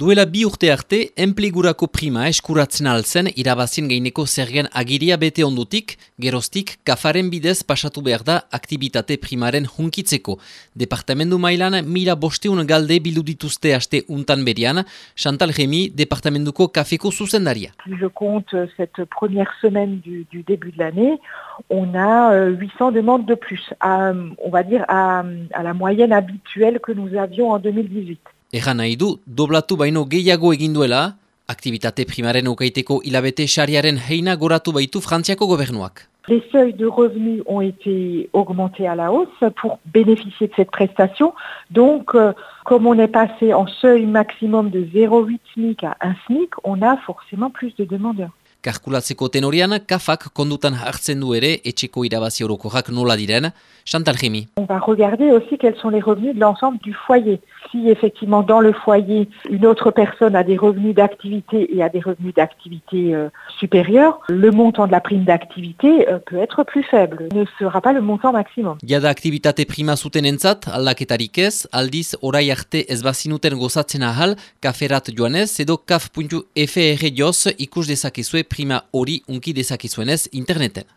Duela bi urte arte, enplegurako prima eskuratzen alzen irabazien gaineko zergen agiria bete ondutik, geroztik kafaren bidez pasatu behar da aktivitate primaren hunkitzeko. Departamendu mailan mila bosteun galde bildu dituzte aste untan berian, Chantal Remy, departamenduko kafeko zuzendaria. Je compte cette première semaine du, du début de l'année, on a 800 euh, demandes de plus, à, on va dire à, à la moyenne habituelle que nous avions en 2018. Goratu baitu. Les seuils de revenus ont été augmentés à la hausse pour bénéficier de cette prestation. Donc, euh, comme on est passé en seuil maximum de 0,8 SMIC à 1 SMIC, on a forcément plus de demandeurs. Karkulatzeko tenorian, kafak kondutan hartzen du ere etxeko irabazi orokorrak nola diren, Chantal Rémy. On va regarder aussi quels sont les revenus de l'ensemble du foyer. Si effectivement dans le foyer, une autre personne a des revenus d'activité et a des revenus d'activité euh, supérieurs, le montant de la prime d'activité euh, peut être plus faible, ne sera pas le montant maximum. Jada aktivitate prima zuten entzat, aldaketarik ez, aldiz orai arte ez bazinuten gozatzen ahal, kaferat joanez, edo kaf.fr joz ikus dezakezue prima hori unki dezakezuenez interneten.